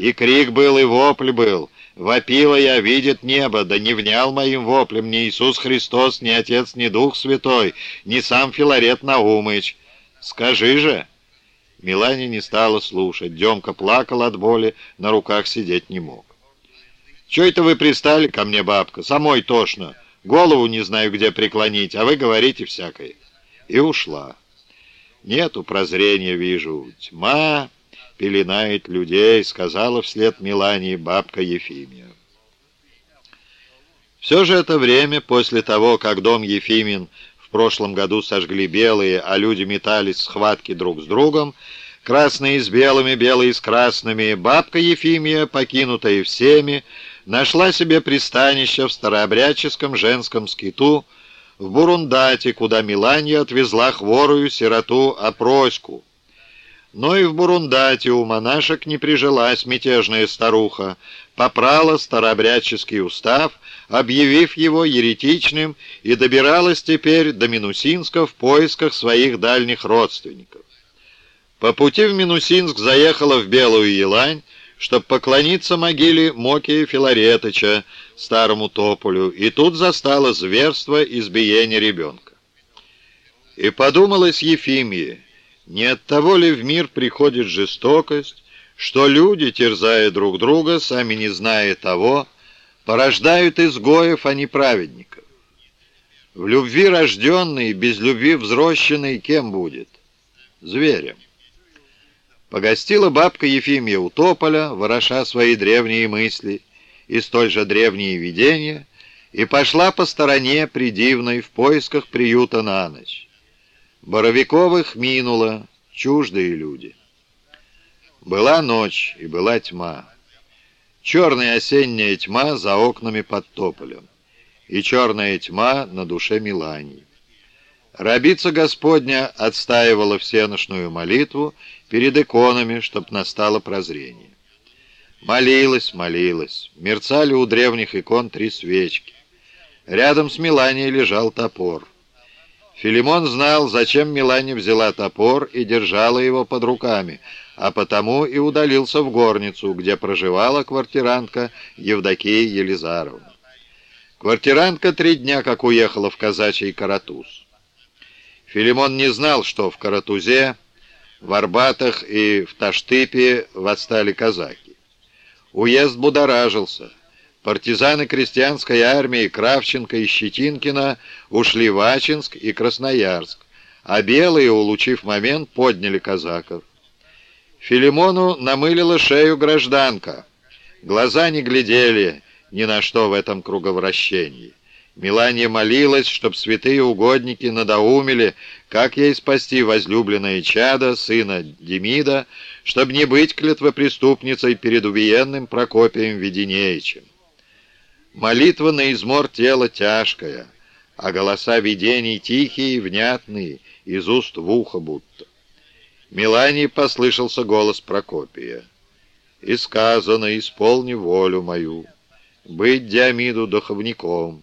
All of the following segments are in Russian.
И крик был, и вопль был. Вопила я, видит небо, да не внял моим воплем ни Иисус Христос, ни Отец, ни Дух Святой, ни сам Филарет Наумыч. Скажи же!» Милане не стала слушать. Демка плакал от боли, на руках сидеть не мог. «Че это вы пристали ко мне, бабка? Самой тошно. Голову не знаю, где преклонить, а вы говорите всякое». И ушла. «Нету прозрения, вижу. Тьма...» пеленает людей», — сказала вслед Милании бабка Ефимия. Все же это время, после того, как дом Ефимин в прошлом году сожгли белые, а люди метались в схватки друг с другом, красные с белыми, белые с красными, бабка Ефимия, покинутая всеми, нашла себе пристанище в старообрядческом женском скиту в Бурундате, куда Миланья отвезла хворую сироту Опроську. Но и в Бурундате у монашек не прижилась мятежная старуха, попрала старообрядческий устав, объявив его еретичным, и добиралась теперь до Минусинска в поисках своих дальних родственников. По пути в Минусинск заехала в Белую Елань, чтобы поклониться могиле Мокия Филаретыча, старому тополю, и тут застала зверство избиения ребенка. И подумалось Ефимии, не от того ли в мир приходит жестокость, что люди, терзая друг друга, сами не зная того, порождают изгоев, а не праведников? В любви рожденный, без любви взрощенный кем будет? Зверем. Погостила бабка Ефимия у тополя, вороша свои древние мысли и столь же древние видения, и пошла по стороне придивной в поисках приюта на ночь. Боровиковых минуло, чуждые люди. Была ночь и была тьма. Черная осенняя тьма за окнами под тополем. И черная тьма на душе Милании. Рабица Господня отстаивала всеношную молитву перед иконами, чтоб настало прозрение. Молилась, молилась. Мерцали у древних икон три свечки. Рядом с Миланией лежал топор. Филимон знал, зачем Милане взяла топор и держала его под руками, а потому и удалился в горницу, где проживала квартирантка Евдокия Елизаровна. Квартирантка три дня как уехала в казачий Каратуз. Филимон не знал, что в Каратузе, в Арбатах и в Таштыпе восстали казаки. Уезд будоражился. Партизаны крестьянской армии Кравченко и Щетинкина ушли в Ачинск и Красноярск, а белые, улучив момент, подняли казаков. Филимону намылила шею гражданка. Глаза не глядели ни на что в этом круговращении. Миланья молилась, чтоб святые угодники надоумили, как ей спасти возлюбленное чадо, сына Демида, чтобы не быть клятвопреступницей перед увиенным Прокопием Веденеичем. Молитва на измор тела тяжкая, а голоса видений тихие и внятные, из уст в ухо будто. Мелании послышался голос Прокопия. «И сказано, исполни волю мою, быть Диамиду духовником,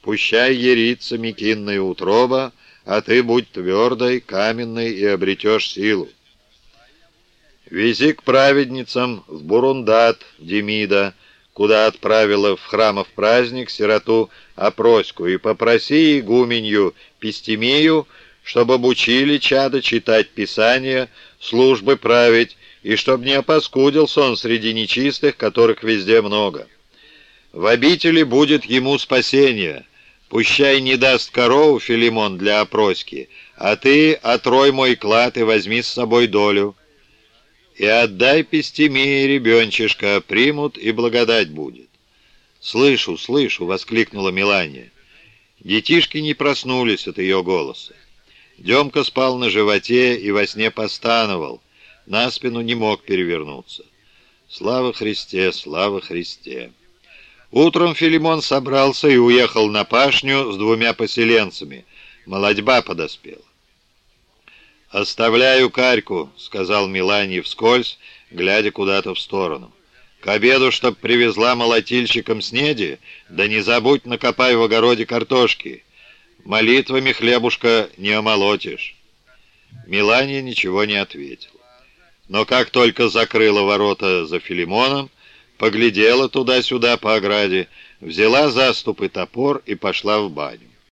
пущай ерится мекинная утроба, а ты будь твердой, каменной и обретешь силу. Вези к праведницам в Бурундат, Демида, куда отправила в храмов праздник сироту Опроську, и попроси игуменью Пестемию, чтобы обучили чада читать Писание, службы править, и чтоб не опаскудился он среди нечистых, которых везде много. В обители будет ему спасение. Пущай не даст корову Филимон для опроски, а ты отрой мой клад и возьми с собой долю и отдай пестемии ребенчишка, примут и благодать будет. «Слышу, слышу!» — воскликнула Мелания. Детишки не проснулись от ее голоса. Демка спал на животе и во сне постановал, на спину не мог перевернуться. Слава Христе, слава Христе! Утром Филимон собрался и уехал на пашню с двумя поселенцами. Молодьба подоспела. «Оставляю карьку», — сказал Миланьев вскользь, глядя куда-то в сторону. «К обеду, чтоб привезла молотильщиком снеди, да не забудь накопай в огороде картошки. Молитвами хлебушка не омолотишь». Миланья ничего не ответила. но как только закрыла ворота за Филимоном, поглядела туда-сюда по ограде, взяла заступ и топор и пошла в баню.